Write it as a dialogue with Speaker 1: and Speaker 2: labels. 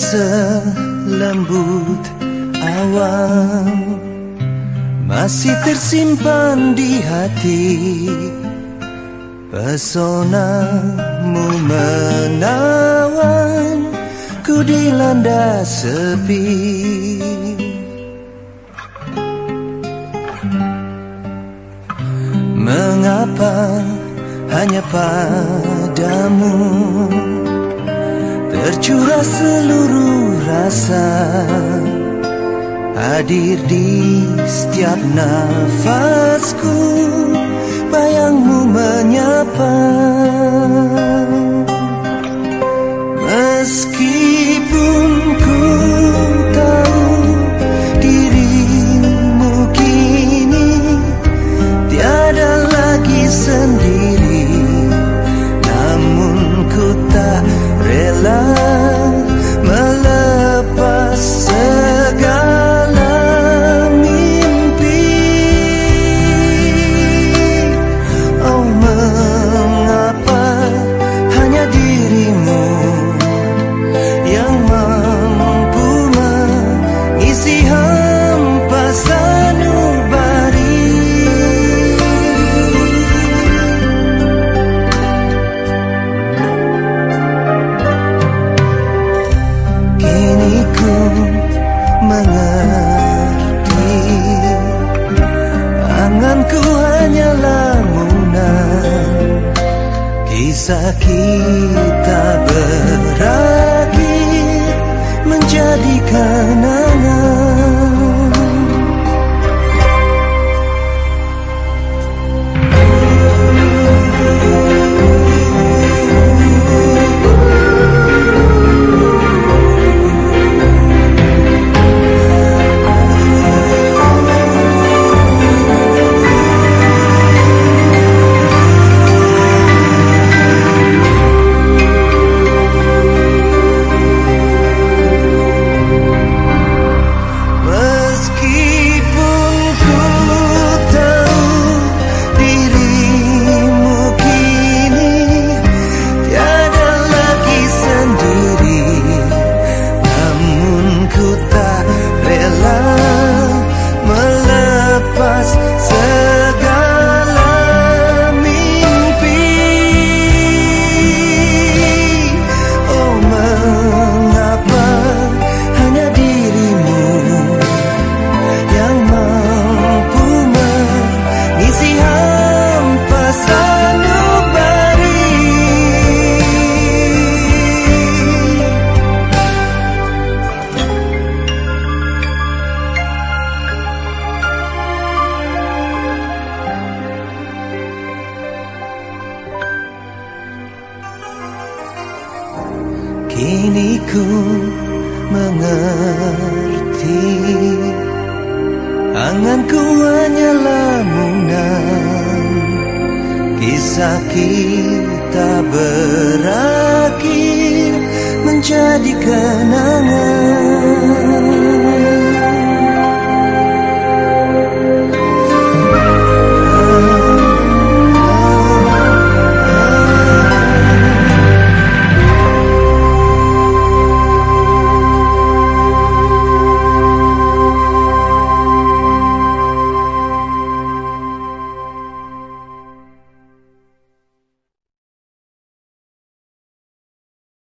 Speaker 1: selembut awan Masih tersimpan di hati Pesonamu menawan Ku dilanda sepi. Mengapa hanya padamu Tercurah seluruh rasa Hadir di setiap nafasku. Bayangmu menyapa umbrella mengerti. Anganku hanya lamunan Kisah kita berakhir Menjadi kenangan Kini ku mengerti Anganku hanya lamunan Kisah kita berakhir Menjadi kenangan